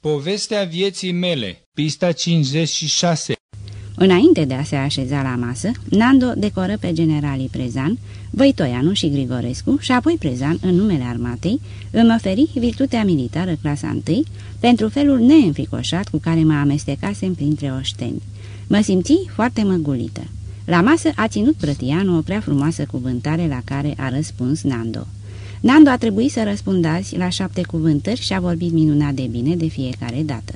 Povestea vieții mele, pista 56 Înainte de a se așeza la masă, Nando decoră pe generalii Prezan, Văitoianu și Grigorescu și apoi Prezan, în numele armatei, îmi oferi virtutea militară clasa 1 pentru felul neînfricoșat cu care mă amestecasem printre oșteni. Mă simți foarte măgulită. La masă a ținut Brătianu o prea frumoasă cuvântare la care a răspuns Nando. Nando a trebuit să răspundă azi la șapte cuvântări și a vorbit minunat de bine de fiecare dată.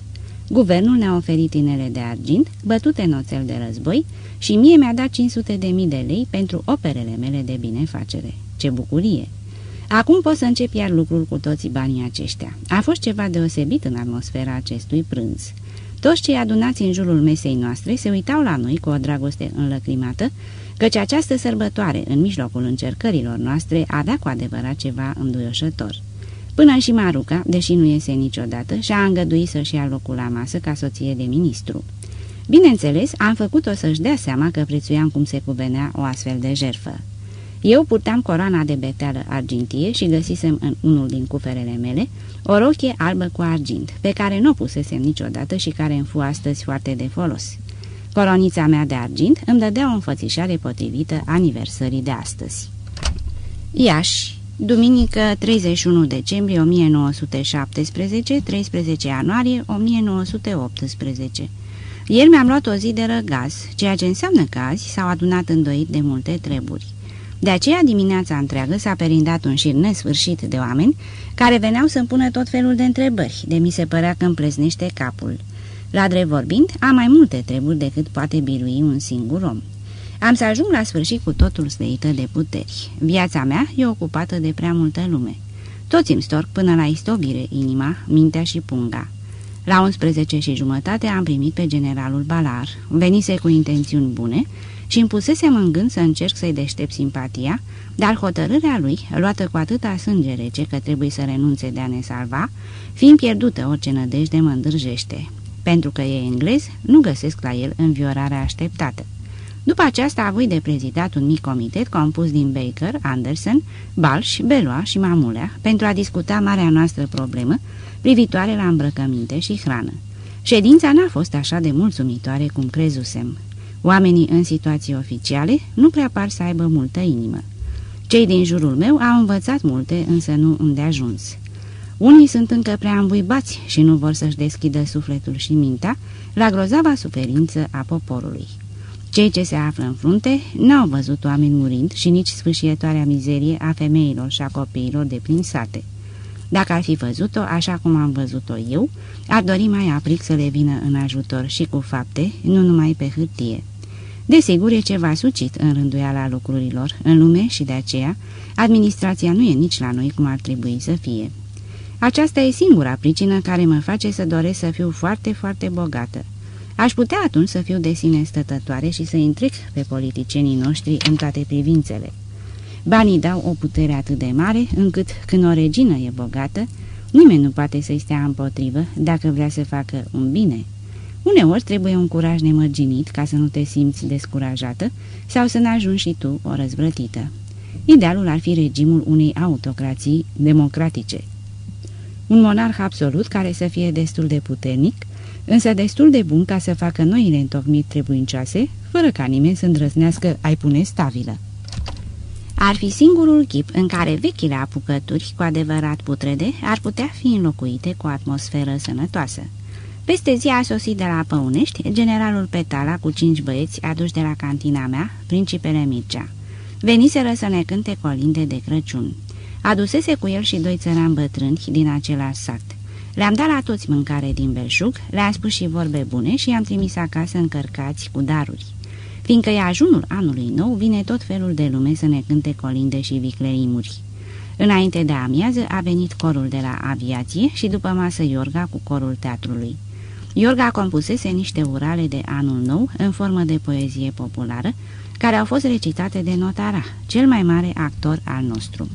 Guvernul ne-a oferit inele de argint, bătute în oțel de război și mie mi-a dat 500 de mii de lei pentru operele mele de binefacere. Ce bucurie! Acum pot să încep iar lucrul cu toții banii aceștia. A fost ceva deosebit în atmosfera acestui prânz. Toți cei adunați în jurul mesei noastre se uitau la noi cu o dragoste înlăcrimată, căci această sărbătoare, în mijlocul încercărilor noastre, avea cu adevărat ceva înduioșător. Până și Maruca, deși nu iese niciodată, și-a îngăduit să-și ia locul la masă ca soție de ministru. Bineînțeles, am făcut-o să-și dea seama că prețuiam cum se cuvenea o astfel de jerfă. Eu purtam coroana de beteală argintie și găsisem în unul din cuferele mele o rochie albă cu argint, pe care nu o pusesem niciodată și care îmi fu astăzi foarte de folos. Coronița mea de argint îmi dădea o înfățișare potrivită aniversării de astăzi. Iași, duminică 31 decembrie 1917, 13 ianuarie 1918 Ieri mi-am luat o zi de răgaz, ceea ce înseamnă că azi s-au adunat îndoit de multe treburi. De aceea dimineața întreagă s-a perindat un șir nesfârșit de oameni care veneau să-mi pună tot felul de întrebări, de mi se părea că îmi pleznește capul. La drept vorbind, am mai multe treburi decât poate birui un singur om. Am să ajung la sfârșit cu totul stăită de puteri. Viața mea e ocupată de prea multă lume. Toți îmi storc până la istobire inima, mintea și punga. La 11 și jumătate am primit pe generalul Balar. Venise cu intențiuni bune și îmi pusesem în gând să încerc să-i deștept simpatia, dar hotărârea lui, luată cu atâta sânge rece că trebuie să renunțe de a ne salva, fiind pierdută orice nădejde mă îndrăjește. Pentru că e englez, nu găsesc la el înviorarea așteptată. După aceasta a avut de prezidat un mic comitet compus din Baker, Anderson, Balș, Beloa și Mamulea pentru a discuta marea noastră problemă privitoare la îmbrăcăminte și hrană. Ședința n-a fost așa de mulțumitoare cum crezusem. Oamenii în situații oficiale nu prea par să aibă multă inimă. Cei din jurul meu au învățat multe, însă nu îndeajuns. Unii sunt încă prea învuibați și nu vor să-și deschidă sufletul și mintea la grozava suferință a poporului. Cei ce se află în frunte n-au văzut oameni murind și nici sfârșietoarea mizerie a femeilor și a copiilor de prin sate. Dacă ar fi văzut-o așa cum am văzut-o eu, ar dori mai aplic să le vină în ajutor și cu fapte, nu numai pe hârtie. Desigur, e ceva sucit în rânduiala lucrurilor, în lume și de aceea, administrația nu e nici la noi cum ar trebui să fie. Aceasta e singura pricină care mă face să doresc să fiu foarte, foarte bogată. Aș putea atunci să fiu de sine stătătoare și să intric pe politicienii noștri în toate privințele. Banii dau o putere atât de mare, încât când o regină e bogată, nimeni nu poate să-i stea împotrivă dacă vrea să facă un bine. Uneori trebuie un curaj nemărginit ca să nu te simți descurajată sau să n-ajungi și tu o răzvrătită. Idealul ar fi regimul unei autocrații democratice. Un monarh absolut care să fie destul de puternic, însă destul de bun ca să facă noile întocmiri trebuincioase, fără ca nimeni să îndrăznească ai pune stabilă. Ar fi singurul chip în care vechile apucături, cu adevărat putrede, ar putea fi înlocuite cu o atmosferă sănătoasă. Peste zi a sosit de la Păunești generalul Petala cu cinci băieți aduși de la cantina mea, principele Mircea. Veniseră să ne cânte colinde de Crăciun. Adusese cu el și doi țărani bătrâni din același sat. Le-am dat la toți mâncare din belșug, le-am spus și vorbe bune și i-am trimis acasă încărcați cu daruri. Fiindcă e ajunul anului nou, vine tot felul de lume să ne cânte colinde și vicleimuri. Înainte de amiază a venit corul de la aviație și după masă Iorga cu corul teatrului. Iorga compusese niște urale de anul nou în formă de poezie populară, care au fost recitate de Notara, cel mai mare actor al nostru.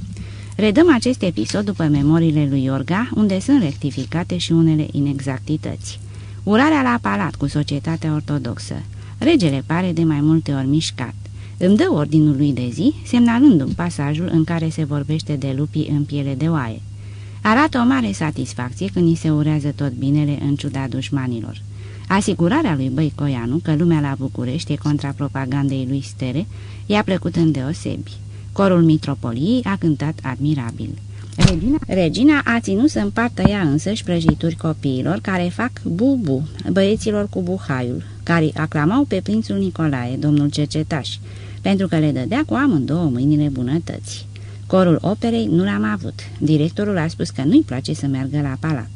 Redăm acest episod după memoriile lui Iorga, unde sunt rectificate și unele inexactități. Urarea la palat cu societatea ortodoxă. Regele pare de mai multe ori mișcat. Îmi dă ordinul lui de zi, semnalându-mi pasajul în care se vorbește de lupii în piele de oaie. Arată o mare satisfacție când ni se urează tot binele în ciuda dușmanilor. Asigurarea lui Băicoianu că lumea la București e contra propagandei lui Stere i-a plăcut îndeosebi. Corul mitropoliei a cântat admirabil. Regina, Regina a ținut să împartă ea însăși prăjituri copiilor care fac bu-bu, băieților cu buhaiul, care aclamau pe prințul Nicolae, domnul cercetaș, pentru că le dădea cu amândouă mâinile bunătăți. Corul operei nu l-am avut. Directorul a spus că nu-i place să meargă la palat.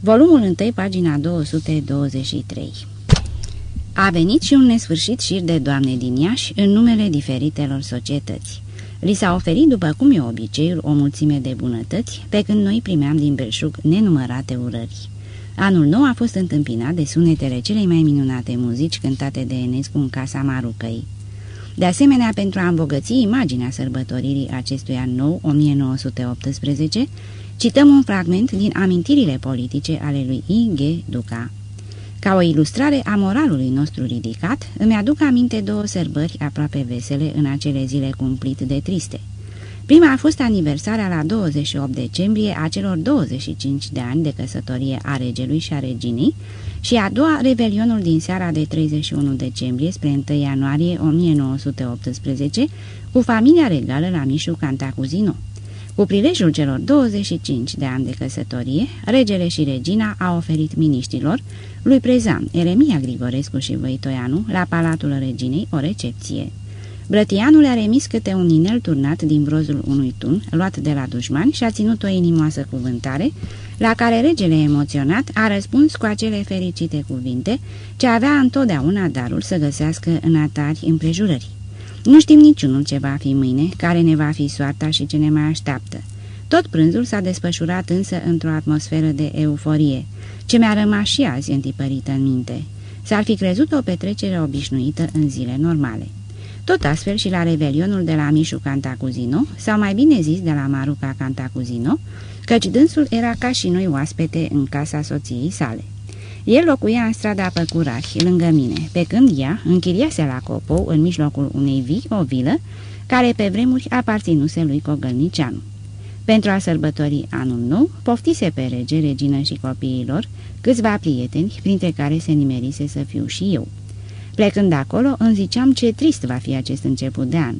Volumul 1, pagina 223 A venit și un nesfârșit șir de doamne din Iași în numele diferitelor societăți. Li s-a oferit, după cum e obiceiul, o mulțime de bunătăți, pe când noi primeam din belșug nenumărate urări. Anul nou a fost întâmpinat de sunetele celei mai minunate muzici cântate de Enescu în casa Marucăi. De asemenea, pentru a îmbogăți imaginea sărbătoririi acestui an nou, 1918, cităm un fragment din amintirile politice ale lui I.G. Duca. Ca o ilustrare a moralului nostru ridicat, îmi aduc aminte două sărbări aproape vesele în acele zile cumplit de triste. Prima a fost aniversarea la 28 decembrie a celor 25 de ani de căsătorie a regelui și a reginei și a doua revelionul din seara de 31 decembrie spre 1 ianuarie 1918 cu familia regală la Mișu Cantacuzino. Cu prilejul celor 25 de ani de căsătorie, regele și regina au oferit miniștilor lui Prezan, Eremia Grigorescu și Văitoianu, la Palatul Reginei, o recepție. Brătianul a remis câte un inel turnat din brozul unui tun, luat de la dușmani, și a ținut o inimoasă cuvântare, la care regele emoționat a răspuns cu acele fericite cuvinte, ce avea întotdeauna darul să găsească în atari împrejurări. Nu știm niciunul ce va fi mâine, care ne va fi soarta și ce ne mai așteaptă. Tot prânzul s-a desfășurat însă într-o atmosferă de euforie, ce mi-a rămas și azi întipărită în minte. S-ar fi crezut o petrecere obișnuită în zile normale. Tot astfel și la revelionul de la Mișu Cantacuzino, sau mai bine zis de la Maruca Cantacuzino, căci dânsul era ca și noi oaspete în casa soției sale. El locuia în strada Păcurași, lângă mine, pe când ea închiriase la Copou, în mijlocul unei vii, o vilă, care pe vremuri aparținuse lui Cogălnicianu. Pentru a sărbători anul nou, poftise pe rege, regină și copiilor câțiva prieteni, printre care se nimerise să fiu și eu. Plecând de acolo, îmi ziceam ce trist va fi acest început de an.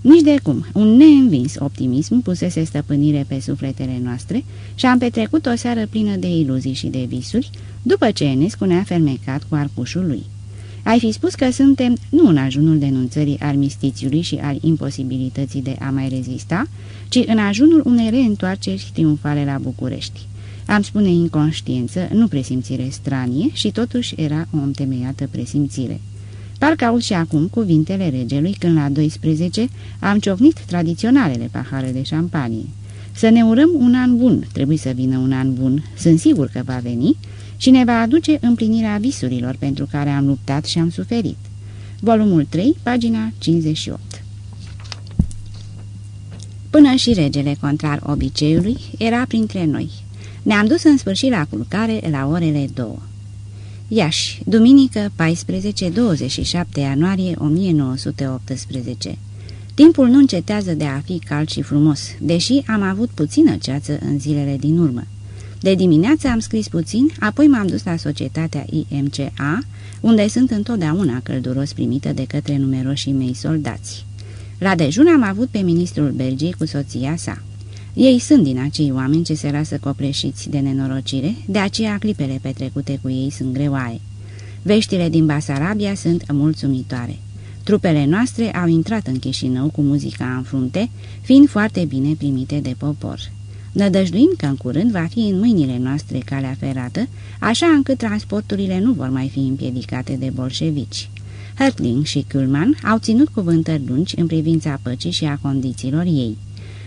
Nici de cum, un neînvins optimism pusese stăpânire pe sufletele noastre și am petrecut o seară plină de iluzii și de visuri, după ce Enescu ne-a fermecat cu arcușul lui. Ai fi spus că suntem nu în ajunul denunțării armistițiului și al imposibilității de a mai rezista, ci în ajunul unei reîntoarceri triumfale la București. Am spune inconștiență, nu presimțire stranie și totuși era o întemeiată presimțire. Parcă aud și acum cuvintele regelui când la 12 am ciocnit tradiționalele pahare de șampanie. Să ne urăm un an bun, trebuie să vină un an bun, sunt sigur că va veni și ne va aduce împlinirea visurilor pentru care am luptat și am suferit. Volumul 3, pagina 58 Până și regele, contrar obiceiului, era printre noi. Ne-am dus în sfârșit la culcare la orele două. Iași, duminică 14-27 ianuarie 1918 Timpul nu încetează de a fi cald și frumos, deși am avut puțină ceață în zilele din urmă. De dimineață am scris puțin, apoi m-am dus la societatea IMCA, unde sunt întotdeauna călduros primită de către numeroșii mei soldați. La dejun am avut pe ministrul Belgiei cu soția sa. Ei sunt din acei oameni ce se lasă copleșiți de nenorocire, de aceea clipele petrecute cu ei sunt greoaie. Veștile din Basarabia sunt mulțumitoare. Trupele noastre au intrat în Chișinău cu muzica în frunte, fiind foarte bine primite de popor. Nădăjduim că în curând va fi în mâinile noastre calea ferată, așa încât transporturile nu vor mai fi împiedicate de bolșevici. Hertling și Kuhlmann au ținut cuvântări lungi în privința păcii și a condițiilor ei.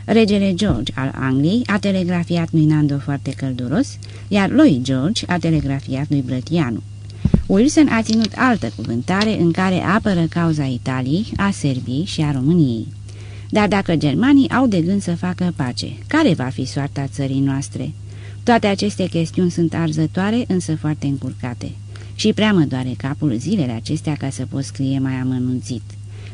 Regele George al Angliei a telegrafiat lui Nando foarte călduros, iar lui George a telegrafiat lui Brătianu. Wilson a ținut altă cuvântare în care apără cauza Italiei, a Serbiei și a României. Dar dacă germanii au de gând să facă pace, care va fi soarta țării noastre? Toate aceste chestiuni sunt arzătoare, însă foarte încurcate. Și prea mă doare capul zilele acestea ca să pot scrie mai amănunțit.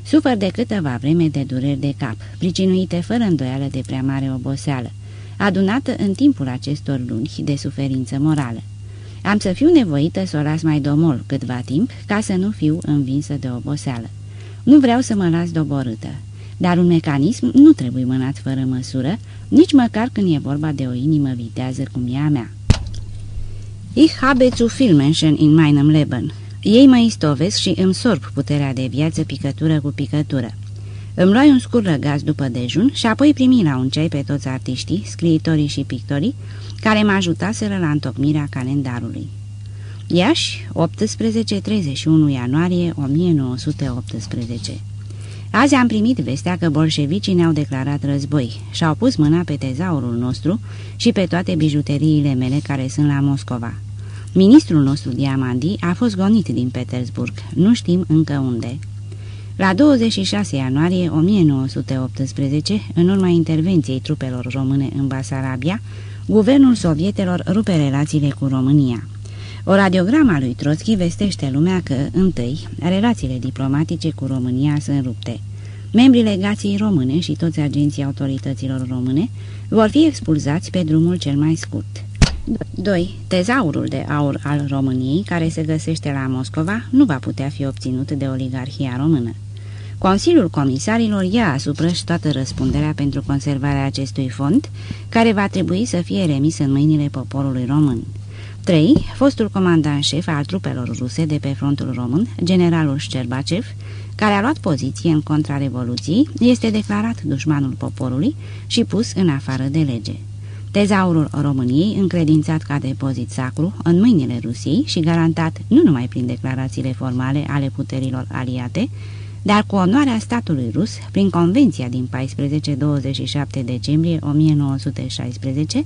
Sufăr de câteva vreme de dureri de cap, pricinuite fără îndoială de prea mare oboseală. adunată în timpul acestor luni de suferință morală. Am să fiu nevoită să o las mai domol câtva timp, ca să nu fiu învinsă de oboseală. Nu vreau să mă las doborâtă, dar un mecanism nu trebuie mânat fără măsură, nici măcar când e vorba de o inimă vitează cum e a mea. Ich habe zu viel Menschen in meinem Leben. Ei mă istovesc și îmi sorb puterea de viață picătură cu picătură. Îmi luai un scurt răgaz după dejun și apoi primi la un ceai pe toți artiștii, scriitorii și pictorii, care mă ajutaseră la întocmirea calendarului. Iași, 18-31 ianuarie 1918 Azi am primit vestea că bolșevicii ne-au declarat război și au pus mâna pe tezaurul nostru și pe toate bijuteriile mele care sunt la Moscova. Ministrul nostru Diamandi a fost gonit din Petersburg, nu știm încă unde. La 26 ianuarie 1918, în urma intervenției trupelor române în Basarabia, guvernul sovietelor rupe relațiile cu România. O radiograma lui Trotsky vestește lumea că, întâi, relațiile diplomatice cu România sunt rupte. Membrii legației române și toți agenții autorităților române vor fi expulzați pe drumul cel mai scurt. 2. Tezaurul de aur al României, care se găsește la Moscova, nu va putea fi obținut de oligarhia română. Consiliul Comisarilor ia asupra și toată răspunderea pentru conservarea acestui fond, care va trebui să fie remis în mâinile poporului român. 3. Fostul comandant șef al trupelor ruse de pe frontul român, generalul Șcerbacev, care a luat poziție în contra Revoluției, este declarat dușmanul poporului și pus în afară de lege. Tezaurul României, încredințat ca depozit sacru în mâinile Rusiei și garantat nu numai prin declarațiile formale ale puterilor aliate, dar cu onoarea statului rus, prin convenția din 14-27 decembrie 1916,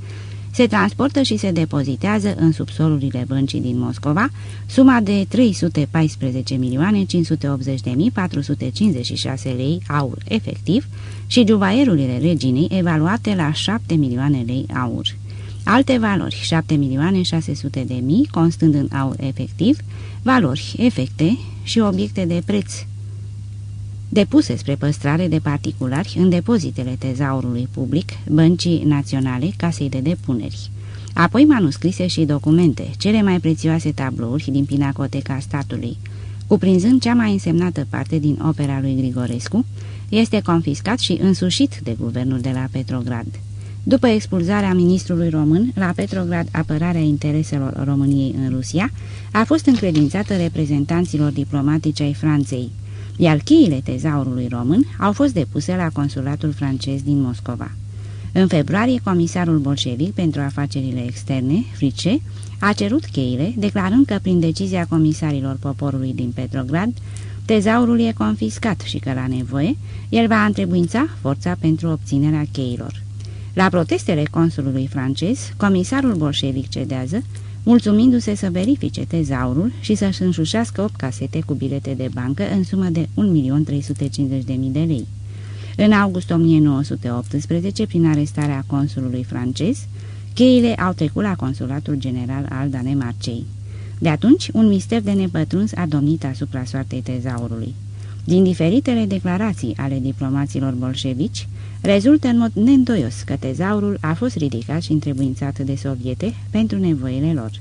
se transportă și se depozitează în subsolurile băncii din Moscova suma de 314.580.456 lei aur efectiv și juvaierurile reginei evaluate la 7 milioane lei aur. Alte valori, 7 milioane 600 de mii, constând în aur efectiv, valori, efecte și obiecte de preț depuse spre păstrare de particulari în depozitele tezaurului public, băncii naționale, casei de depuneri. Apoi manuscrise și documente, cele mai prețioase tablouri din pinacoteca statului, cuprinzând cea mai însemnată parte din opera lui Grigorescu, este confiscat și însușit de guvernul de la Petrograd. După expulzarea ministrului român, la Petrograd apărarea intereselor României în Rusia a fost încredințată reprezentanților diplomatici ai Franței, iar cheile tezaurului român au fost depuse la consulatul francez din Moscova. În februarie, comisarul bolșevic pentru afacerile externe, Frice, a cerut cheile, declarând că prin decizia comisarilor poporului din Petrograd, tezaurul e confiscat și că la nevoie, el va întrebuința forța pentru obținerea cheilor. La protestele consulului francez, comisarul bolșevic cedează, mulțumindu-se să verifice tezaurul și să-și înșușească 8 casete cu bilete de bancă în sumă de 1.350.000 de lei. În august 1918, prin arestarea consulului francez, cheile au trecut la consulatul general al Danemarcei. De atunci, un mister de nepătruns a domnit asupra soartei tezaurului. Din diferitele declarații ale diplomaților bolșevici, rezultă în mod neîndoios că tezaurul a fost ridicat și întrebuințat de soviete pentru nevoile lor.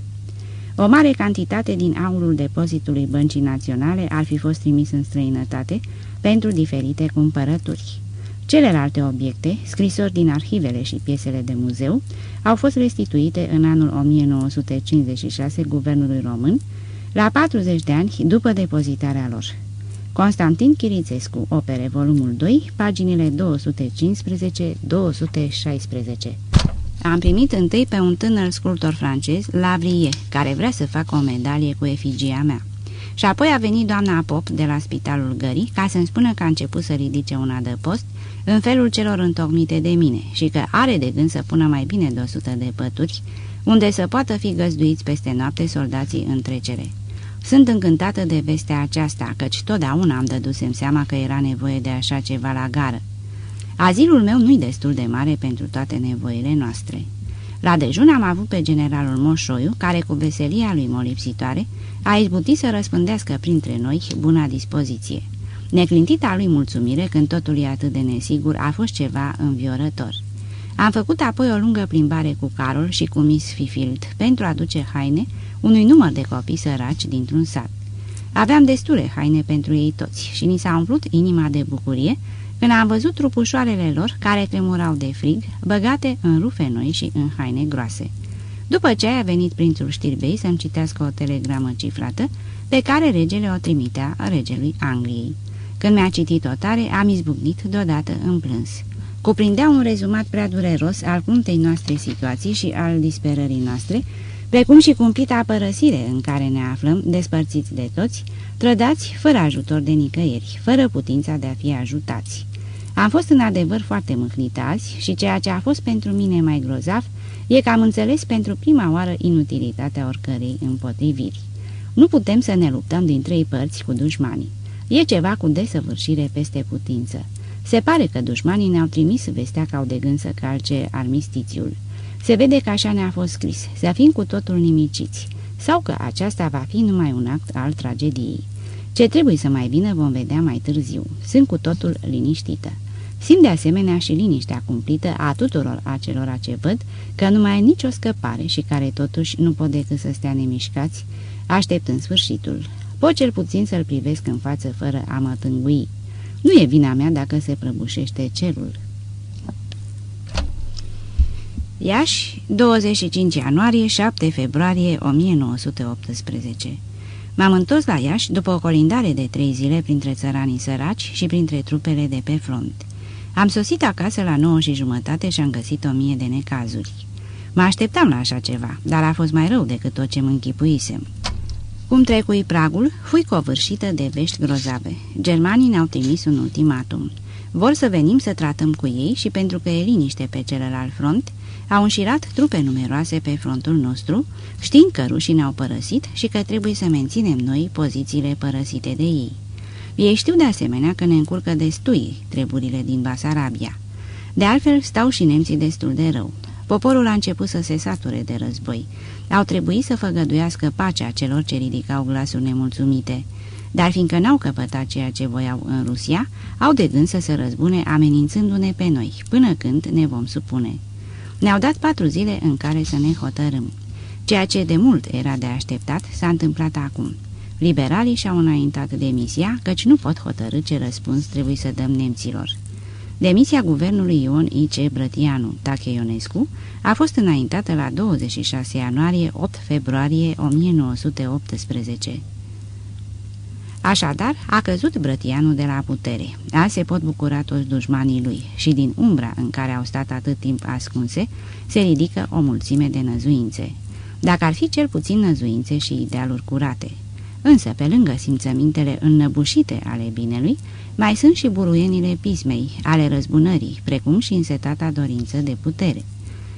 O mare cantitate din aurul depozitului Băncii Naționale ar fi fost trimis în străinătate pentru diferite cumpărături. Celelalte obiecte, scrisori din arhivele și piesele de muzeu, au fost restituite în anul 1956 guvernului român, la 40 de ani după depozitarea lor. Constantin Chirițescu, opere, volumul 2, paginile 215-216. Am primit întâi pe un tânăr sculptor francez, Lavrie, care vrea să facă o medalie cu efigia mea. Și apoi a venit doamna Pop de la Spitalul Gării ca să-mi spună că a început să ridice un adăpost în felul celor întocmite de mine și că are de gând să pună mai bine de 100 de pături unde să poată fi găzduiți peste noapte soldații în trecere. Sunt încântată de vestea aceasta, căci totdeauna am dădusem seama că era nevoie de așa ceva la gară. Azilul meu nu-i destul de mare pentru toate nevoile noastre. La dejun am avut pe generalul Moșoiu, care cu veselia lui molipsitoare a izbutit să răspândească printre noi buna dispoziție. Neclintita lui mulțumire când totul e atât de nesigur a fost ceva înviorător. Am făcut apoi o lungă plimbare cu Carol și cu Miss Fifield pentru a aduce haine unui număr de copii săraci dintr-un sat. Aveam destule haine pentru ei toți și ni s-a umplut inima de bucurie când am văzut trupușoarele lor, care tremurau de frig, băgate în rufe noi și în haine groase. După ce a venit prințul știrbei să-mi citească o telegramă cifrată, pe care regele o trimitea regelui Angliei. Când mi-a citit-o tare, am izbucnit deodată în plâns. Cuprindea un rezumat prea dureros al cruntei noastre situații și al disperării noastre, precum și cumplita părăsire în care ne aflăm, despărțiți de toți, trădați fără ajutor de nicăieri, fără putința de a fi ajutați. Am fost în adevăr foarte mâhnit azi și ceea ce a fost pentru mine mai grozav e că am înțeles pentru prima oară inutilitatea oricărei împotriviri. Nu putem să ne luptăm din trei părți cu dușmanii. E ceva cu desăvârșire peste putință. Se pare că dușmanii ne-au trimis vestea că au de gând să calce armistițiul. Se vede că așa ne-a fost scris, să fim cu totul nimiciți, sau că aceasta va fi numai un act al tragediei. Ce trebuie să mai vină vom vedea mai târziu. Sunt cu totul liniștită. Simt de asemenea și liniștea cumplită a tuturor acelora ce văd că nu mai e nicio scăpare și care totuși nu pot decât să stea nemișcați, așteptând sfârșitul. Pot cel puțin să-l privesc în față fără a mă tângui. Nu e vina mea dacă se prăbușește cerul. Iași, 25 ianuarie, 7 februarie 1918 M-am întors la Iași după o colindare de trei zile printre țăranii săraci și printre trupele de pe front. Am sosit acasă la nouă și jumătate și am găsit o mie de necazuri. Mă așteptam la așa ceva, dar a fost mai rău decât tot ce mă închipuisem. Cum trecui pragul, fui covârșită de vești grozave. Germanii ne-au trimis un ultimatum. Vor să venim să tratăm cu ei și pentru că e liniște pe celălalt front, au înșirat trupe numeroase pe frontul nostru, știind că rușii ne-au părăsit și că trebuie să menținem noi pozițiile părăsite de ei. Ei știu de asemenea că ne încurcă destui treburile din Basarabia. De altfel, stau și nemții destul de rău. Poporul a început să se sature de război. Au trebuit să făgăduiască pacea celor ce ridicau glasuri nemulțumite. Dar fiindcă n-au căpătat ceea ce voiau în Rusia, au de gând să se răzbune amenințându-ne pe noi, până când ne vom supune. Ne-au dat patru zile în care să ne hotărâm. Ceea ce de mult era de așteptat s-a întâmplat acum. Liberalii și-au înaintat demisia, căci nu pot hotărâ ce răspuns trebuie să dăm nemților. Demisia guvernului Ion I.C. Brătianu, Tache Ionescu, a fost înaintată la 26 ianuarie-8 februarie 1918. Așadar, a căzut Brătianu de la putere. Azi se pot bucura toți dușmanii lui și din umbra în care au stat atât timp ascunse, se ridică o mulțime de năzuințe. Dacă ar fi cel puțin năzuințe și idealuri curate. Însă, pe lângă simțămintele înnăbușite ale binelui, mai sunt și buruienile pismei, ale răzbunării, precum și însetata dorință de putere.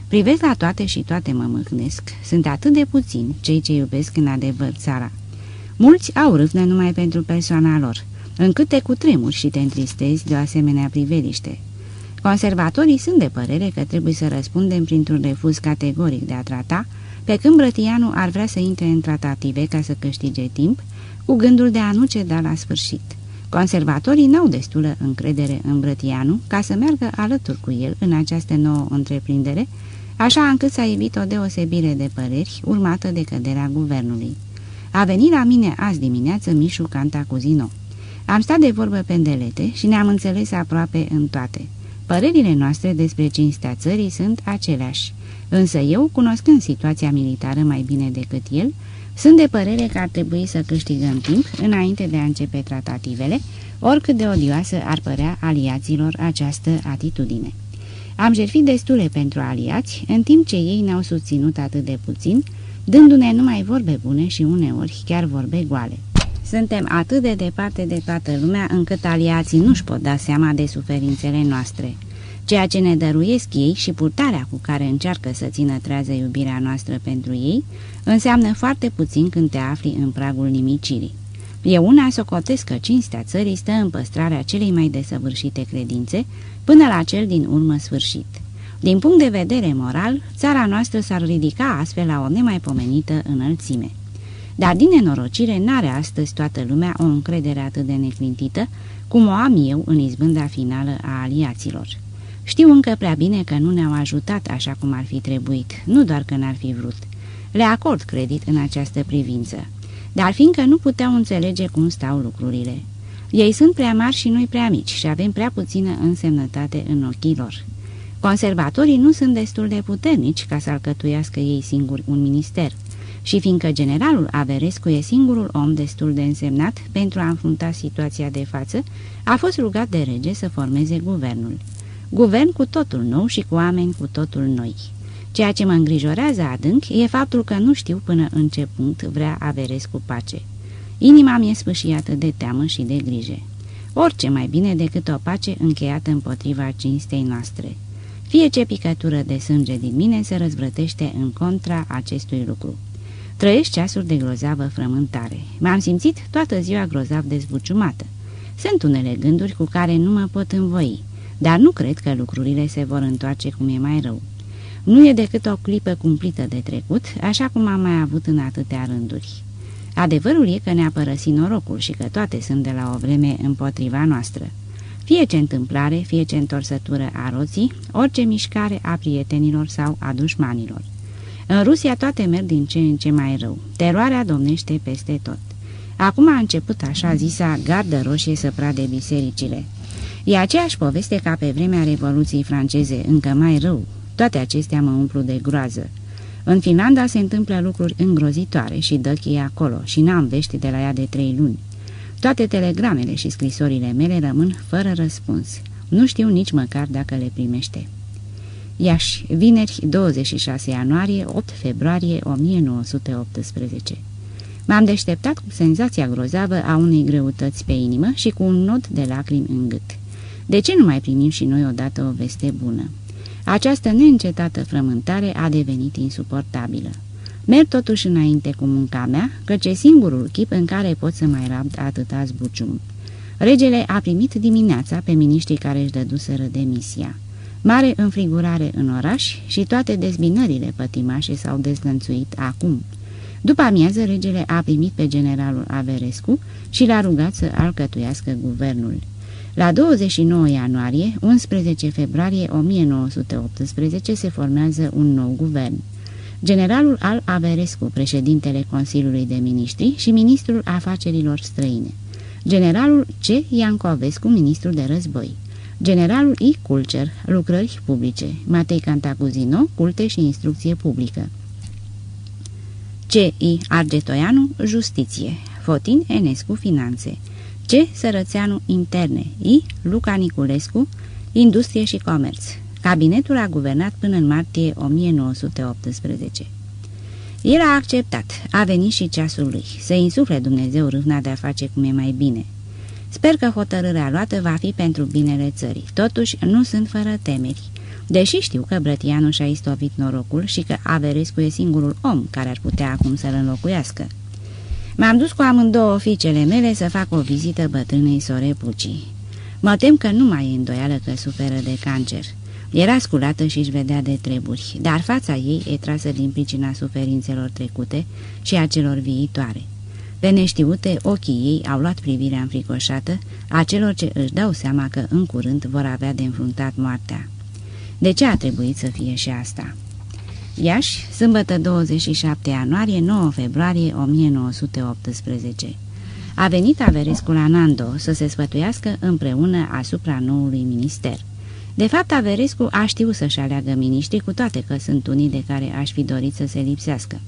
Privesc la toate și toate mă mâhnesc. Sunt atât de puțini cei ce iubesc în adevăr țara. Mulți au râvnă numai pentru persoana lor, încât te cutremuri și te întristezi de o asemenea priveliște. Conservatorii sunt de părere că trebuie să răspundem printr-un refuz categoric de a trata, pe când Brătianu ar vrea să intre în tratative ca să câștige timp, cu gândul de a nu ceda la sfârșit. Conservatorii n-au destulă încredere în Brătianu ca să meargă alături cu el în această nouă întreprindere, așa încât s-a evit o deosebire de păreri urmată de căderea guvernului. A venit la mine azi dimineață Mișu Canta Cuzino. Am stat de vorbă pendelete și ne-am înțeles aproape în toate. Părerile noastre despre cinstea țării sunt aceleași, însă eu, cunoscând situația militară mai bine decât el, sunt de părere că ar trebui să câștigăm timp înainte de a începe tratativele, oricât de odioasă ar părea aliaților această atitudine. Am jertfit destule pentru aliați, în timp ce ei ne-au susținut atât de puțin, dându-ne numai vorbe bune și uneori chiar vorbe goale. Suntem atât de departe de toată lumea încât aliații nu-și pot da seama de suferințele noastre. Ceea ce ne dăruiesc ei și purtarea cu care încearcă să țină trează iubirea noastră pentru ei, înseamnă foarte puțin când te afli în pragul nimicirii. Eu una socotesc că cinstea țării stă în păstrarea celei mai desăvârșite credințe până la cel din urmă sfârșit. Din punct de vedere moral, țara noastră s-ar ridica astfel la o nemaipomenită înălțime. Dar din nenorocire n-are astăzi toată lumea o încredere atât de neclintită cum o am eu în izbânda finală a aliaților. Știu încă prea bine că nu ne-au ajutat așa cum ar fi trebuit, nu doar că n-ar fi vrut. Le acord credit în această privință, dar fiindcă nu puteau înțelege cum stau lucrurile. Ei sunt prea mari și noi prea mici și avem prea puțină însemnătate în ochii lor. Conservatorii nu sunt destul de puternici ca să alcătuiască ei singuri un minister și fiindcă generalul Averescu e singurul om destul de însemnat pentru a înfrunta situația de față, a fost rugat de rege să formeze guvernul. Guvern cu totul nou și cu oameni cu totul noi. Ceea ce mă îngrijorează adânc e faptul că nu știu până în ce punct vrea Averescu pace. Inima mi-e spâșiată de teamă și de grijă. Orice mai bine decât o pace încheiată împotriva cinstei noastre. Fie ce picătură de sânge din mine se răzvrătește în contra acestui lucru. Trăiești ceasuri de grozavă frământare. M-am simțit toată ziua grozav dezbuciumată. Sunt unele gânduri cu care nu mă pot învoi, dar nu cred că lucrurile se vor întoarce cum e mai rău. Nu e decât o clipă cumplită de trecut, așa cum am mai avut în atâtea rânduri. Adevărul e că ne-a părăsit norocul și că toate sunt de la o vreme împotriva noastră. Fie ce întâmplare, fie ce întorsătură a roții, orice mișcare a prietenilor sau a dușmanilor. În Rusia toate merg din ce în ce mai rău. Teroarea domnește peste tot. Acum a început așa zisa gardă roșie să prade bisericile. E aceeași poveste ca pe vremea Revoluției franceze, încă mai rău. Toate acestea mă umplu de groază. În Finlanda se întâmplă lucruri îngrozitoare și dă cheie acolo și n-am vești de la ea de trei luni. Toate telegramele și scrisorile mele rămân fără răspuns. Nu știu nici măcar dacă le primește. Iași, vineri 26 ianuarie, 8 februarie 1918 M-am deșteptat cu senzația grozavă a unei greutăți pe inimă și cu un nod de lacrimi în gât. De ce nu mai primim și noi odată o veste bună? Această neîncetată frământare a devenit insuportabilă. Merg totuși înainte cu munca mea, căci e singurul chip în care pot să mai rabd atâta zbucium. Regele a primit dimineața pe miniștrii care își dăduseră demisia. Mare înfrigurare în oraș și toate dezbinările pătimașe s-au dezlănțuit acum. După amiază, regele a primit pe generalul Averescu și l-a rugat să alcătuiască guvernul. La 29 ianuarie, 11 februarie 1918 se formează un nou guvern. Generalul Al Averescu, președintele Consiliului de Ministri și ministrul afacerilor străine. Generalul C. Iancovescu, ministrul de război. Generalul I. Culcer, lucrări publice. Matei Cantacuzino, culte și instrucție publică. C. I. Argetoianu, justiție. Fotin Enescu, finanțe. C. Sărățeanu Interne, I. Luca Niculescu, Industrie și Comerț. Cabinetul a guvernat până în martie 1918. El a acceptat, a venit și ceasul lui, să insufle Dumnezeu râvna de a face cum e mai bine. Sper că hotărârea luată va fi pentru binele țării, totuși nu sunt fără temeri. Deși știu că Brătianu și-a istovit norocul și că Averescu e singurul om care ar putea acum să-l înlocuiască. M-am dus cu amândouă fiicele mele să fac o vizită bătrânei sore Pucii. Mă tem că nu mai e îndoială că suferă de cancer. Era sculată și își vedea de treburi, dar fața ei e trasă din pricina suferințelor trecute și a celor viitoare. Pe neștiute, ochii ei au luat privirea înfricoșată a celor ce își dau seama că în curând vor avea de înfruntat moartea. De ce a trebuit să fie și asta? Iași, sâmbătă 27 ianuarie, 9 februarie 1918. A venit Averescu la Nando să se sfătuiască împreună asupra noului minister. De fapt, Averescu a știut să-și aleagă miniștri, cu toate că sunt unii de care aș fi dorit să se lipsească.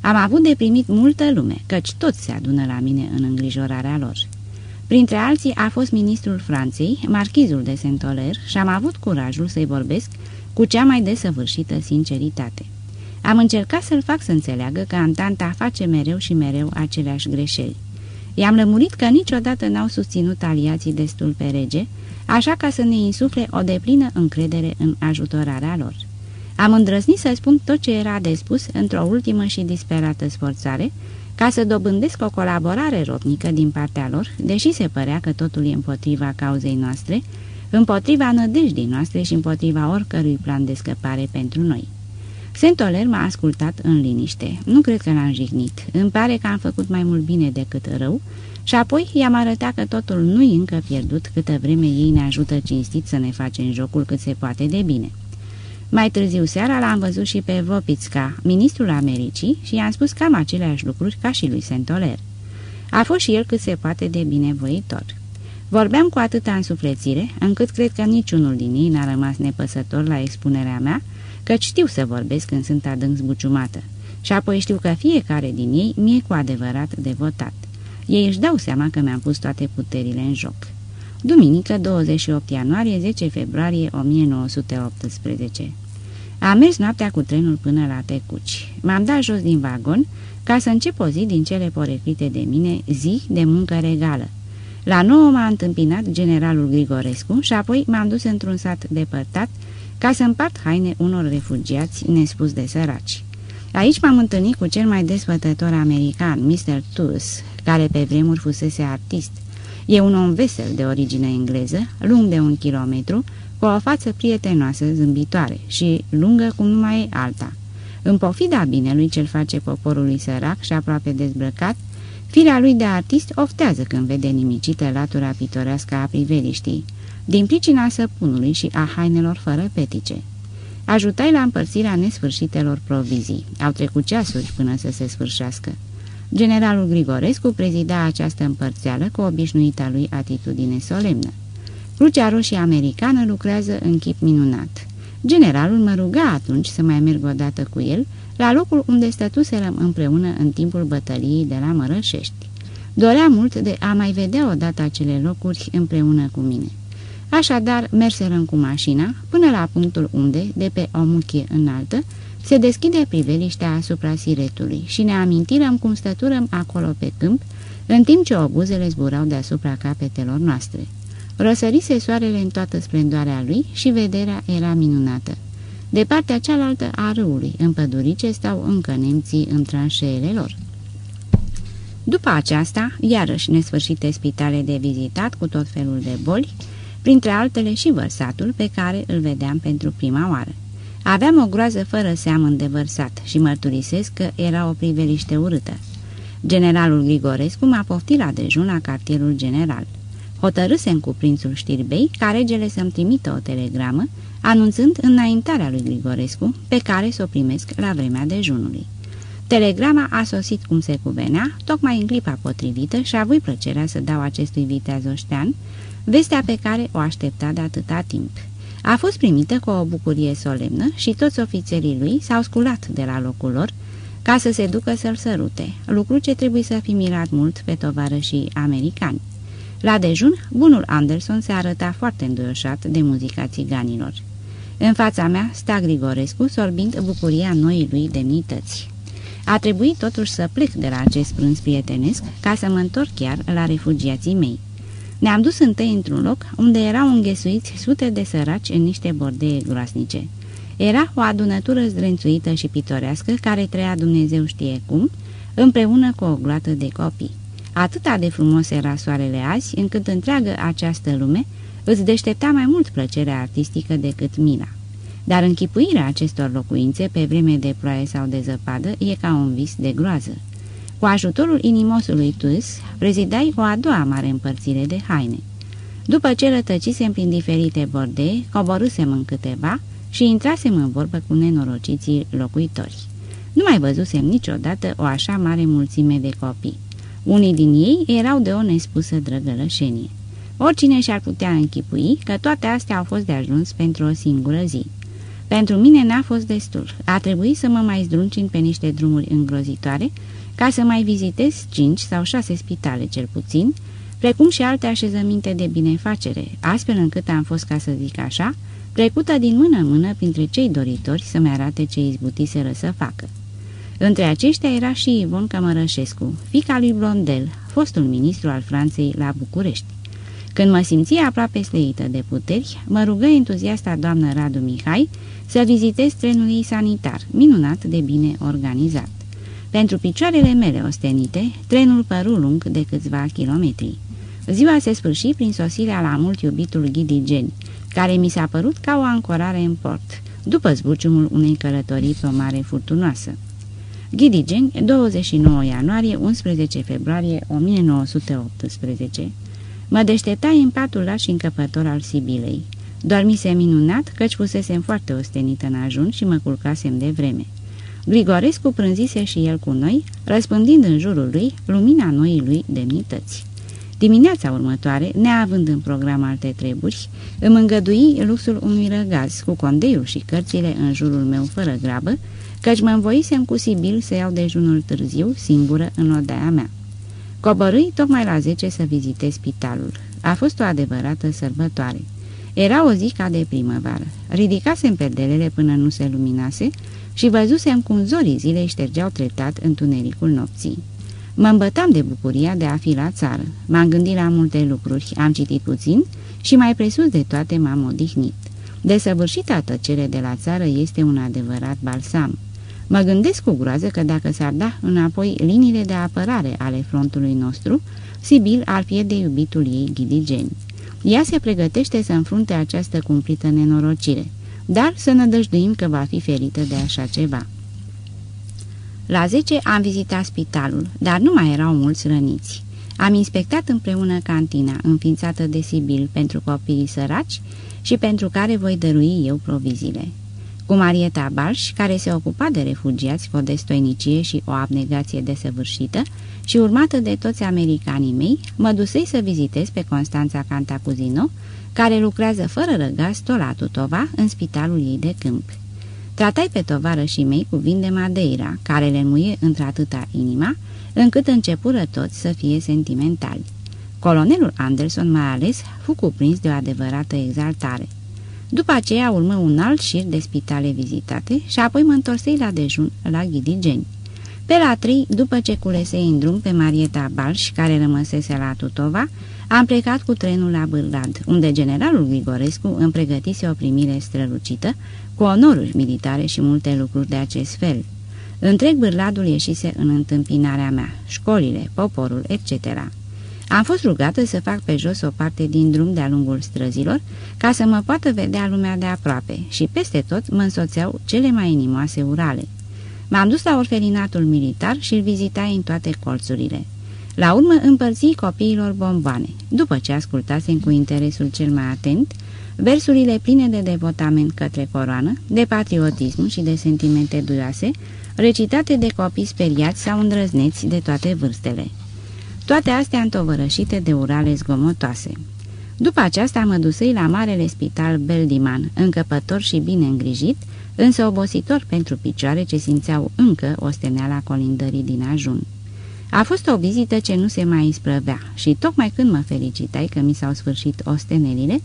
Am avut de primit multă lume, căci toți se adună la mine în îngrijorarea lor. Printre alții a fost ministrul Franței, marchizul de Saint-Oler, și am avut curajul să-i vorbesc cu cea mai desăvârșită sinceritate. Am încercat să-l fac să înțeleagă că Antanta face mereu și mereu aceleași greșeli. I-am lămurit că niciodată n-au susținut aliații destul pe rege, așa ca să ne insufle o deplină încredere în ajutorarea lor. Am îndrăznit să spun tot ce era de spus într-o ultimă și disperată sforțare, ca să dobândesc o colaborare rotnică din partea lor, deși se părea că totul e împotriva cauzei noastre, împotriva nădejdii noastre și împotriva oricărui plan de scăpare pentru noi. Sentoler m-a ascultat în liniște. Nu cred că l-am jignit. Îmi pare că am făcut mai mult bine decât rău și apoi i-am arătat că totul nu-i încă pierdut câtă vreme ei ne ajută cinstit să ne facem jocul cât se poate de bine. Mai târziu seara l-am văzut și pe Vopitska, ministrul Americii, și i-am spus cam aceleași lucruri ca și lui Sentoler. A fost și el cât se poate de binevoitor. Vorbeam cu atâta însuflețire, încât cred că niciunul din ei n-a rămas nepăsător la expunerea mea, că știu să vorbesc când sunt adânc zbuciumată. Și apoi știu că fiecare din ei mi-e cu adevărat devotat. Ei își dau seama că mi-am pus toate puterile în joc. Duminică, 28 ianuarie, 10 februarie 1918 Am mers noaptea cu trenul până la Tecuci. M-am dat jos din vagon ca să încep o zi din cele poreclite de mine, zi de muncă regală. La nouă m-a întâmpinat generalul Grigorescu și apoi m-am dus într-un sat depărtat ca să împart haine unor refugiați nespus de săraci. Aici m-am întâlnit cu cel mai desfătător american, Mr. Tus, care pe vremuri fusese artist. E un om vesel de origine engleză, lung de un kilometru, cu o față prietenoasă, zâmbitoare și lungă cum nu mai e alta. În pofida binelui ce-l face poporului sărac și aproape dezbrăcat, firea lui de artist oftează când vede nimicită latura pitorească a priveliștii, din pricina săpunului și a hainelor fără petice. Ajutai la împărțirea nesfârșitelor provizii. Au trecut ceasuri până să se sfârșească. Generalul Grigorescu prezida această împărțeală cu obișnuita lui atitudine solemnă. Crucea Roșie Americană lucrează în chip minunat. Generalul mă ruga atunci să mai merg odată cu el la locul unde stătuserăm împreună în timpul bătăliei de la Mărășești. Dorea mult de a mai vedea odată acele locuri împreună cu mine. Așadar, merserăm cu mașina până la punctul unde, de pe o muchie înaltă, se deschide priveliștea asupra siretului și ne amintirăm cum stăturăm acolo pe câmp, în timp ce obuzele zburau deasupra capetelor noastre. Răsărise soarele în toată splendoarea lui și vederea era minunată. De partea cealaltă a râului, în pădurice, stau încă nemții în tranșeele lor. După aceasta, iarăși nesfârșite spitale de vizitat cu tot felul de boli, printre altele și vărsatul pe care îl vedeam pentru prima oară. Aveam o groază fără seamă de vărsat și mărturisesc că era o priveliște urâtă. Generalul Grigorescu m-a poftit la dejun la cartierul general. Hotărâsem cu prințul Știrbei ca regele să-mi trimită o telegramă anunțând înaintarea lui Grigorescu, pe care să o primesc la vremea dejunului. Telegrama a sosit cum se cuvenea, tocmai în clipa potrivită și a avut plăcerea să dau acestui viteaz oștean vestea pe care o aștepta de atâta timp. A fost primită cu o bucurie solemnă și toți ofițerii lui s-au sculat de la locul lor ca să se ducă să-l sărute, lucru ce trebuie să fi mirat mult pe tovarășii americani. La dejun, bunul Anderson se arăta foarte înduioșat de muzica țiganilor. În fața mea sta Grigorescu, sorbind bucuria noii lui demnități. A trebuit totuși să plec de la acest prânz prietenesc ca să mă întorc chiar la refugiații mei. Ne-am dus întâi într-un loc unde erau înghesuiți sute de săraci în niște bordee groasnice. Era o adunătură zdrențuită și pitorească care trăia Dumnezeu știe cum, împreună cu o gloată de copii. Atâta de frumos era soarele azi, încât întreagă această lume îți deștepta mai mult plăcerea artistică decât mila. Dar închipuirea acestor locuințe pe vreme de ploaie sau de zăpadă e ca un vis de groază. Cu ajutorul inimosului Tus, prezidai o a doua mare împărțire de haine. După ce rătăcisem prin diferite bordee, coborâsem în câteva și intrasem în vorbă cu nenorociții locuitori. Nu mai văzusem niciodată o așa mare mulțime de copii. Unii din ei erau de o nespusă drăgălășenie. Oricine și-ar putea închipui că toate astea au fost de ajuns pentru o singură zi. Pentru mine n-a fost destul. A trebuit să mă mai zdruncin pe niște drumuri îngrozitoare ca să mai vizitez cinci sau șase spitale cel puțin, precum și alte așezăminte de binefacere, astfel încât am fost, ca să zic așa, trecută din mână în mână printre cei doritori să-mi arate ce izbutiseră să facă. Între aceștia era și Ivon Cămărășescu, fica lui Blondel, fostul ministru al Franței la București. Când mă simți aproape sleită de puteri, mă rugă entuziasta doamnă Radu Mihai să vizitez trenul ei sanitar, minunat de bine organizat. Pentru picioarele mele ostenite, trenul păru lung de câțiva kilometri. Ziua se sfârși prin sosirea la mult iubitul Ghidigeni, care mi s-a părut ca o ancorare în port, după zbuciumul unei călătorii pe o mare furtunoasă. Ghidigen, 29 ianuarie, 11 februarie 1918 Mă deșteptai în patul lat și încăpător al Sibilei. Dormise minunat, căci fusesem foarte ostenită în ajun și mă culcasem de vreme. Grigorescu prânzise și el cu noi, răspândind în jurul lui lumina noii lui demnități. Dimineața următoare, neavând în program alte treburi, îmi îngădui luxul unui răgaz cu condeiul și cărțile în jurul meu fără grabă, căci mă învoisem cu Sibil să iau dejunul târziu, singură, în odaia mea. Coborâi tocmai la 10 să vizitez spitalul. A fost o adevărată sărbătoare. Era o zi ca de primăvară. Ridicasem perdelele până nu se luminase și văzusem cum zorii zilei ștergeau treptat întunericul nopții. Mă îmbătam de bucuria de a fi la țară. M-am gândit la multe lucruri, am citit puțin și mai presus de toate m-am odihnit. Desăvârșita tăcere de la țară este un adevărat balsam. Mă gândesc cu groază că dacă s-ar da înapoi liniile de apărare ale frontului nostru, Sibil ar pierde iubitul ei ghidigeni. Ea se pregătește să înfrunte această cumplită nenorocire, dar să nădăjduim că va fi ferită de așa ceva. La 10 am vizitat spitalul, dar nu mai erau mulți răniți. Am inspectat împreună cantina, înființată de Sibil pentru copiii săraci și pentru care voi dărui eu proviziile cu Marieta Balș, care se ocupa de refugiați cu o destoinicie și o abnegație desăvârșită și urmată de toți americanii mei, mă dusei să vizitez pe Constanța Cantacuzino, care lucrează fără răgaz tot la Tutova, în spitalul ei de câmp. Tratai pe tovarășii mei cu vin de Madeira, care le muie într-atâta inima, încât începură toți să fie sentimentali. Colonelul Anderson mai ales fu cuprins de o adevărată exaltare. După aceea urmă un alt șir de spitale vizitate și apoi mă întorsei la dejun la Ghidigeni. Pe la trei, după ce culesei în drum pe Marieta Balș, care rămăsese la Tutova, am plecat cu trenul la Bârlad, unde generalul Grigorescu îmi pregătise o primire strălucită, cu onoruri militare și multe lucruri de acest fel. Întreg Bârladul ieșise în întâmpinarea mea, școlile, poporul, etc., am fost rugată să fac pe jos o parte din drum de-a lungul străzilor, ca să mă poată vedea lumea de aproape și peste tot mă însoțeau cele mai inimoase urale. M-am dus la orfelinatul militar și îl vizitai în toate colțurile. La urmă împărți copiilor bomboane, după ce ascultasem cu interesul cel mai atent versurile pline de devotament către coroană, de patriotism și de sentimente duioase, recitate de copii speriați sau îndrăzneți de toate vârstele toate astea întovărășite de urale zgomotoase. După aceasta mă dusei la marele spital Beldiman, încăpător și bine îngrijit, însă obositor pentru picioare ce simțeau încă osteneala colindării din ajun. A fost o vizită ce nu se mai isprăvea și tocmai când mă felicitai că mi s-au sfârșit ostenelile,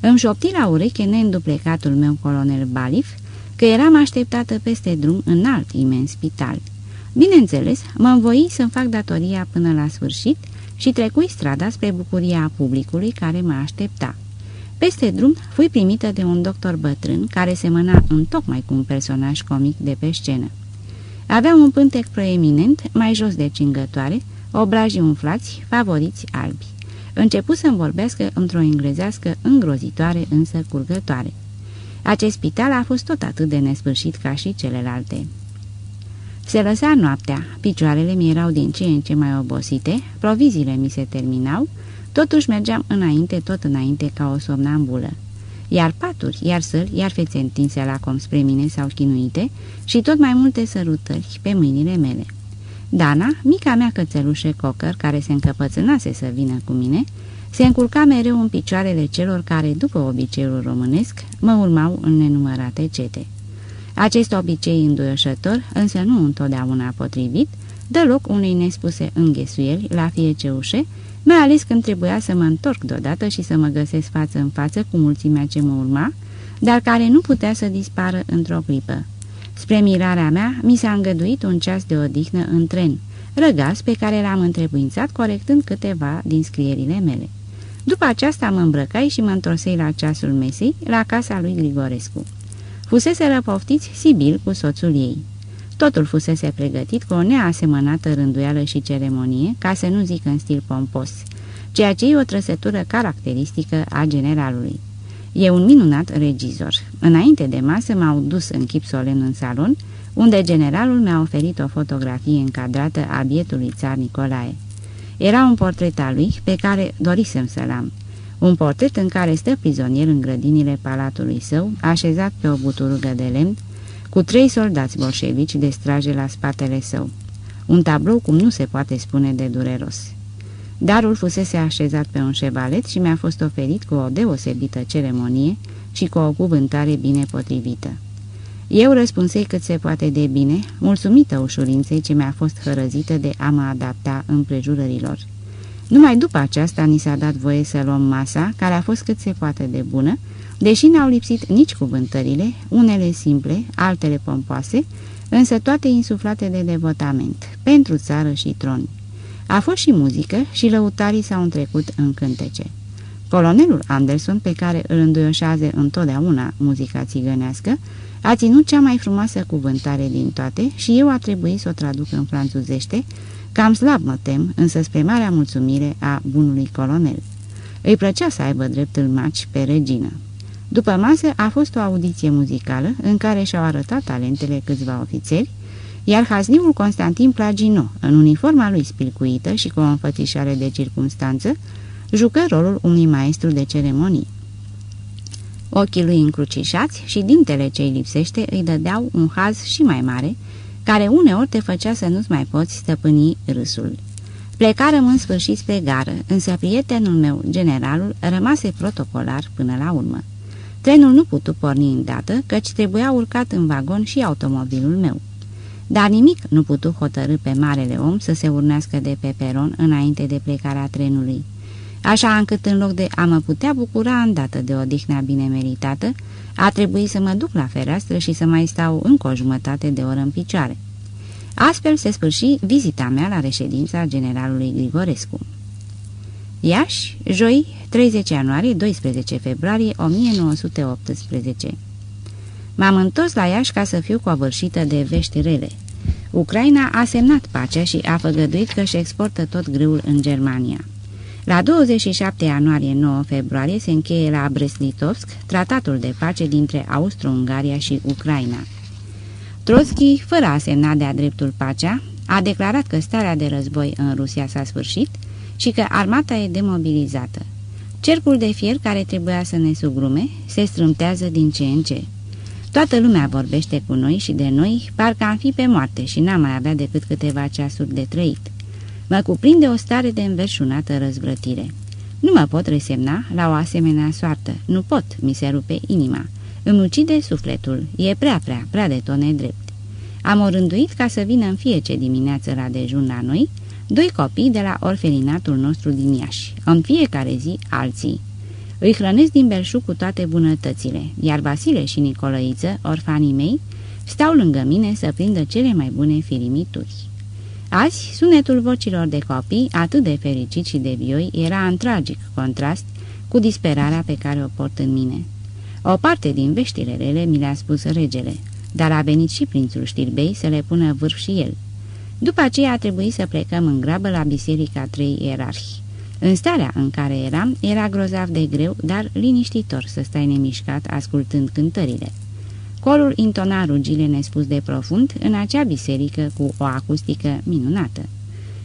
îmi șopti la ureche neînduplecatul meu colonel Balif că eram așteptată peste drum în alt imens spital. Bineînțeles, mă învoi să-mi fac datoria până la sfârșit și trecui strada spre bucuria publicului care mă aștepta. Peste drum fui primită de un doctor bătrân care semăna tocmai cu un personaj comic de pe scenă. Avea un pântec proeminent, mai jos de cingătoare, obrajii umflați, favoriți albi. Începu să-mi vorbească într-o englezească îngrozitoare, însă curgătoare. Acest spital a fost tot atât de nesfârșit ca și celelalte. Se lăsa noaptea, picioarele mi erau din ce în ce mai obosite, proviziile mi se terminau, totuși mergeam înainte, tot înainte ca o somnambulă. Iar paturi, iar săli, iar fețe întinse la com spre mine sau chinuite și tot mai multe sărutări pe mâinile mele. Dana, mica mea cățelușe cocăr care se încăpățânase să vină cu mine, se încurca mereu în picioarele celor care, după obiceiul românesc, mă urmau în nenumărate cete. Acest obicei înduioșător, însă nu întotdeauna potrivit, dă loc unei nespuse înghesuieli la fie ce ușe, mai ales când trebuia să mă întorc deodată și să mă găsesc față în față cu mulțimea ce mă urma, dar care nu putea să dispară într-o clipă. Spre mirarea mea, mi s-a îngăduit un ceas de odihnă în tren, răgaz pe care l-am întrebuințat corectând câteva din scrierile mele. După aceasta mă îmbrăcai și mă întorsei la ceasul mesei, la casa lui Grigorescu. Fusese răpoftiți Sibil cu soțul ei. Totul fusese pregătit cu o neasemănată rânduială și ceremonie, ca să nu zic în stil pompos, ceea ce e o trăsătură caracteristică a generalului. E un minunat regizor. Înainte de masă m-au dus în chip solemn în salon, unde generalul mi-a oferit o fotografie încadrată a bietului țar Nicolae. Era un portret al lui pe care dorisem să-l am. Un portret în care stă prizonier în grădinile palatului său, așezat pe o buturugă de lemn, cu trei soldați bolșevici de straje la spatele său. Un tablou cum nu se poate spune de dureros. Darul fusese așezat pe un șevalet și mi-a fost oferit cu o deosebită ceremonie și cu o cuvântare bine potrivită. Eu răspunsei cât se poate de bine, mulțumită ușurinței ce mi-a fost hărăzită de a mă adapta împrejurărilor. Numai după aceasta ni s-a dat voie să luăm masa, care a fost cât se poate de bună, deși n-au lipsit nici cuvântările, unele simple, altele pompoase, însă toate insuflate de devotament, pentru țară și tron. A fost și muzică și lăutarii s-au întrecut în cântece. Colonelul Anderson, pe care îl înduioșează întotdeauna muzica țigănească, a ținut cea mai frumoasă cuvântare din toate și eu a trebuit să o traduc în franțuzește, cam slab mă tem, însă spre marea mulțumire a bunului colonel. Îi plăcea să aibă dreptul maci pe regină. După masă a fost o audiție muzicală în care și-au arătat talentele câțiva ofițeri, iar hazniul Constantin Plagino, în uniforma lui spilcuită și cu o înfățișare de circunstanță, jucă rolul unui maestru de ceremonii. Ochii lui încrucișați și dintele ce îi lipsește îi dădeau un haz și mai mare, care uneori te făcea să nu-ți mai poți stăpâni râsul. Plecarăm în sfârșit spre gară, însă prietenul meu, generalul, rămase protocolar până la urmă. Trenul nu putu porni îndată, căci trebuia urcat în vagon și automobilul meu. Dar nimic nu putu hotărâ pe marele om să se urnească de pe peron înainte de plecarea trenului așa încât în loc de a mă putea bucura îndată de odihna bine meritată, a trebuit să mă duc la fereastră și să mai stau încă o jumătate de oră în picioare. Astfel se sfârși vizita mea la reședința generalului Grigorescu. Iași, joi, 30 ianuarie, 12 februarie 1918 M-am întors la Iași ca să fiu covârșită de vești rele. Ucraina a semnat pacea și a făgăduit că își exportă tot grâul în Germania. La 27 ianuarie 9 februarie se încheie la Breslitovsk tratatul de pace dintre Austro-Ungaria și Ucraina. Trotsky, fără a semna de-a dreptul pacea, a declarat că starea de război în Rusia s-a sfârșit și că armata e demobilizată. Cercul de fier care trebuia să ne sugrume se strâmtează din ce în ce. Toată lumea vorbește cu noi și de noi, parcă am fi pe moarte și n-am mai avea decât câteva ceasuri de trăit. Mă cuprinde o stare de înverșunată răzvrătire. Nu mă pot resemna la o asemenea soartă. Nu pot, mi se rupe inima. Îmi ucide sufletul. E prea, prea, prea de tone drept. Am orânduit ca să vină în fiece dimineață la dejun la noi doi copii de la orfelinatul nostru din Iași, în fiecare zi alții. Îi hrănesc din belșug cu toate bunătățile, iar Vasile și Nicolăiță, orfanii mei, stau lângă mine să prindă cele mai bune firimituri. Azi, sunetul vocilor de copii, atât de fericit și de vioi, era în tragic contrast cu disperarea pe care o port în mine. O parte din veștile rele mi le-a spus regele, dar a venit și prințul Știrbei să le pună vârf și el. După aceea a trebuit să plecăm în grabă la biserica trei ierarhi. În starea în care eram, era grozav de greu, dar liniștitor să stai nemișcat ascultând cântările. Corul intona rugile nespus de profund în acea biserică cu o acustică minunată.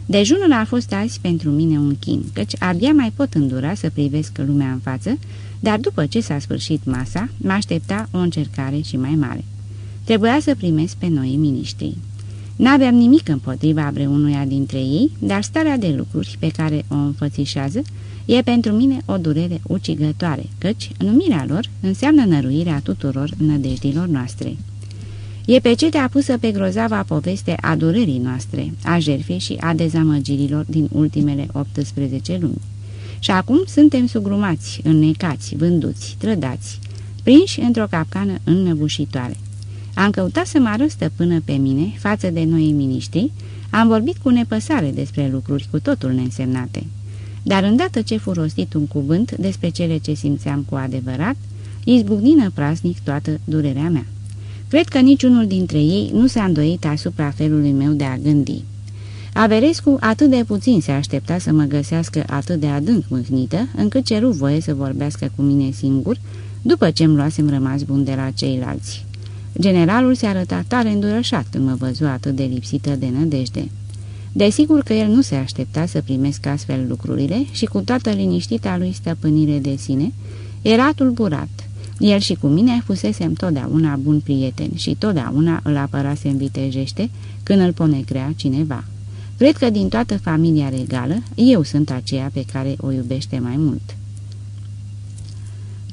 Dejunul a fost azi pentru mine un chin, căci abia mai pot îndura să privesc lumea în față, dar după ce s-a sfârșit masa, mă aștepta o încercare și mai mare. Trebuia să primesc pe noi miniștrii. N-aveam nimic împotriva vreunuia dintre ei, dar starea de lucruri pe care o înfățișează E pentru mine o durere ucigătoare, căci numirea lor înseamnă năruirea tuturor nădejdilor noastre. E pe cetea pusă pe grozava poveste a durerii noastre, a jerfei și a dezamăgirilor din ultimele 18 luni. Și acum suntem sugrumați, înnecați, vânduți, trădați, prinși într-o capcană înnăbușitoare. Am căutat să mă arăt stăpână pe mine față de noi miniștri, am vorbit cu nepăsare despre lucruri cu totul neînsemnate. Dar îndată ce fu rostit un cuvânt despre cele ce simțeam cu adevărat, izbucnină praznic toată durerea mea. Cred că niciunul dintre ei nu s-a îndoit asupra felului meu de a gândi. Averescu atât de puțin se aștepta să mă găsească atât de adânc mâhnită, încât ceru voie să vorbească cu mine singur, după ce îmi luasem rămas bun de la ceilalți. Generalul se arăta tare îndurășat când mă văzu atât de lipsită de nădejde. Desigur că el nu se aștepta să primesc astfel lucrurile și cu toată liniștita lui stăpânire de sine, era tulburat. El și cu mine fusesem totdeauna bun prieten și totdeauna îl apărasem vitejește când îl ponegrea cineva. Cred că din toată familia regală, eu sunt aceea pe care o iubește mai mult.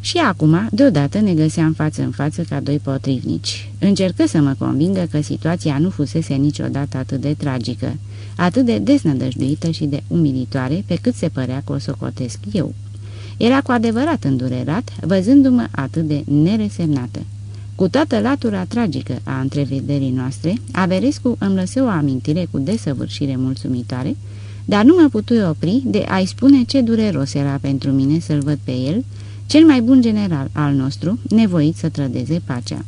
Și acum, deodată, ne găseam față în față ca doi potrivnici. Încercă să mă convingă că situația nu fusese niciodată atât de tragică, atât de desnădăjduită și de umilitoare pe cât se părea că o socotesc eu. Era cu adevărat îndurerat, văzându-mă atât de neresemnată. Cu toată latura tragică a întrevederii noastre, Averescu îmi lăsă o amintire cu desăvârșire mulțumitoare, dar nu mă putui opri de a-i spune ce dureros era pentru mine să-l văd pe el, cel mai bun general al nostru, nevoit să trădeze pacea.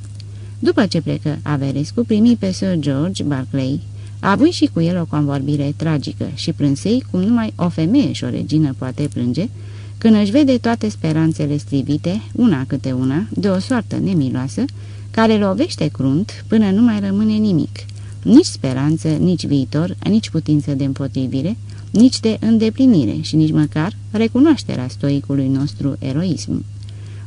După ce plecă Averescu, primi pe Sir George Barclay, a avut și cu el o convorbire tragică și plânsei cum numai o femeie și o regină poate plânge, când își vede toate speranțele strivite, una câte una, de o soartă nemiloasă, care lovește crunt până nu mai rămâne nimic. Nici speranță, nici viitor, nici putință de împotrivire, nici de îndeplinire și nici măcar recunoașterea stoicului nostru eroism.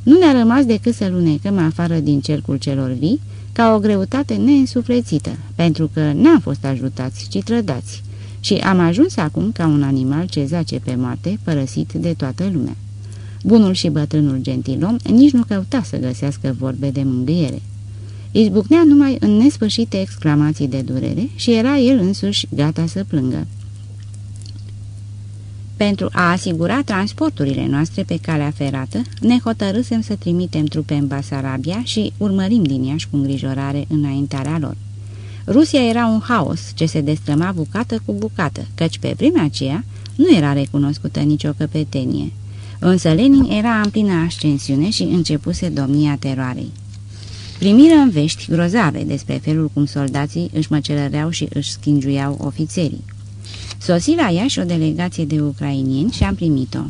Nu ne-a rămas decât să lunecăm afară din cercul celor vii, ca o greutate neînsuflețită, pentru că n-am fost ajutați, ci trădați, și am ajuns acum ca un animal ce zace pe moarte, părăsit de toată lumea. Bunul și bătrânul gentilom nici nu căuta să găsească vorbe de mângâiere. Izbucnea numai în nesfârșite exclamații de durere și era el însuși gata să plângă. Pentru a asigura transporturile noastre pe calea ferată, ne hotărâsem să trimitem trupe în Basarabia și urmărim din Iași cu îngrijorare înaintarea lor. Rusia era un haos ce se destrăma bucată cu bucată, căci pe vremea aceea nu era recunoscută nicio căpetenie. Însă Lenin era în plină ascensiune și începuse domnia teroarei. Primiră în vești grozave despre felul cum soldații își măcelăreau și își schingiuiau ofițerii. Sosi la Iași o delegație de ucrainieni și am primit-o.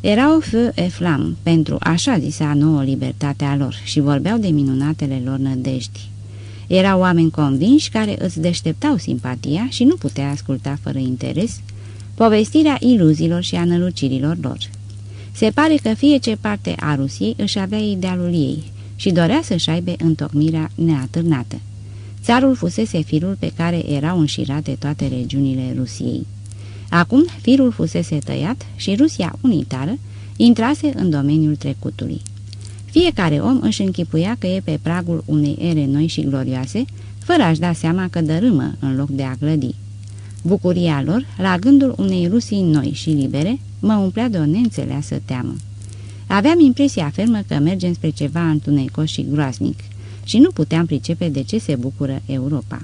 Erau feu e flam pentru așa zisa nouă libertatea lor și vorbeau de minunatele lor nădejdi. Erau oameni convinși care îți deșteptau simpatia și nu putea asculta fără interes povestirea iluziilor și anălucirilor lor. Se pare că fie ce parte a Rusiei își avea idealul ei și dorea să-și aibă întocmirea neatârnată. Țarul fusese firul pe care erau înșirate toate regiunile Rusiei. Acum firul fusese tăiat și Rusia unitară intrase în domeniul trecutului. Fiecare om își închipuia că e pe pragul unei ere noi și glorioase, fără a-și da seama că dărâmă în loc de a clădi. Bucuria lor, la gândul unei Rusii noi și libere, mă umplea de o neînțeleasă teamă. Aveam impresia fermă că mergem spre ceva întunecos și groaznic și nu puteam pricepe de ce se bucură Europa.